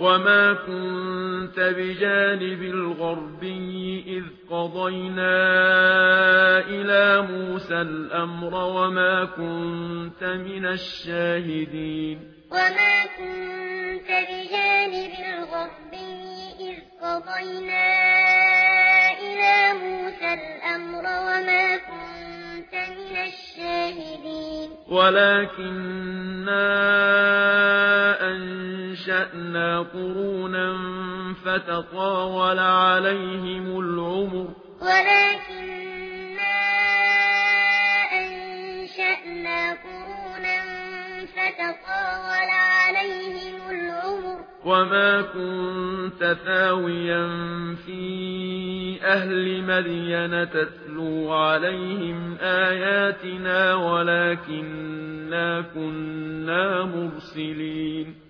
وما كنت بجانب الغربي إذ قضينا إلى موسى الأمر وما كنت من الشاهدين وما كنت بجانب الغربي إذ قضينا إلى موسى الأمر وما كنت من الشاهدين ولكننا أنشأنا قرونا فتطاول عليهم العمر ولكننا أنشأنا قرونا فتطاول عليهم العمر وما كنت ثاويا في أهل مدينة تتلو عليهم آياتنا ولكننا كنا مرسلين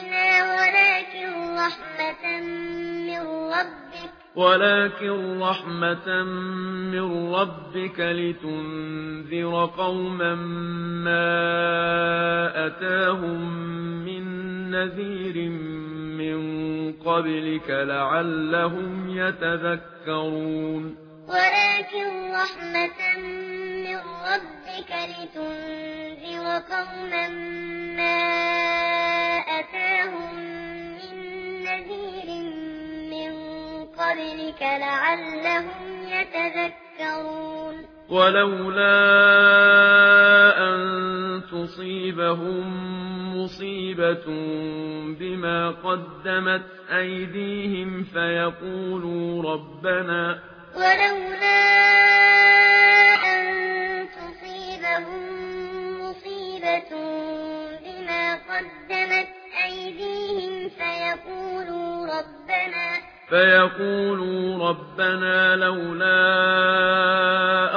ولكن رحمة من ربك لتنذر قوما ما أتاهم من نذير من قبلك لعلهم يتذكرون ولكن رحمة من ربك لتنذر قوما ما أتاهم قبلك لعلهم يتذكرون. ولولا أن تصيبهم مصيبة بما قدمت أيديهم فيقولوا ربنا ولولا أَن فَيَقُولُوا رَبَّنَا لَوْلَا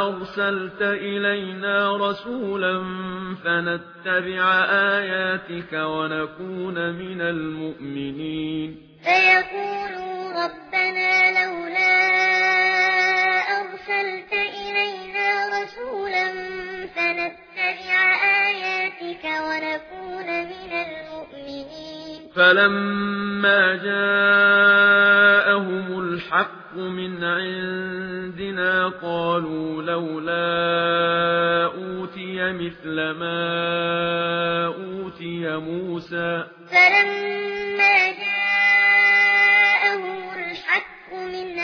أَرْسَلْتَ إِلَيْنَا رَسُولًا فَنَتَّبِعَ آيَاتِكَ وَنَكُونَ مِنَ الْمُؤْمِنِينَ فَيَقُولُوا رَبَّنَا لَوْلَا أَرْسَلْتَ إِلَيْنَا رَسُولًا فَنَتَّبِعَ آيَاتِكَ وَنَكُونَ مِنَ الْمُؤْمِنِينَ فَلَمَّا جَاءَ الحق من عندنا قالوا لولا أوتي مثل ما أوتي موسى. فلما جاءه الحق من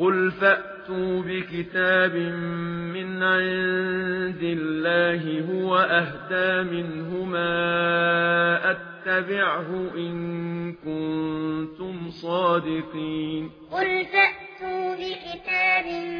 قل فأتوا بكتاب من عند الله هو أهدى منهما أتبعه إن كنتم صادقين قل فأتوا بكتاب من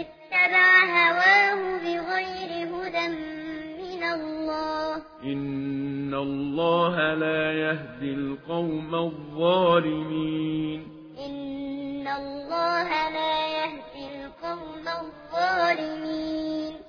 اتبع هواه بغير هدى من الله. إن الله لا يهدي القوم الظالمين. إن الله لا يهدي القوم الظالمين.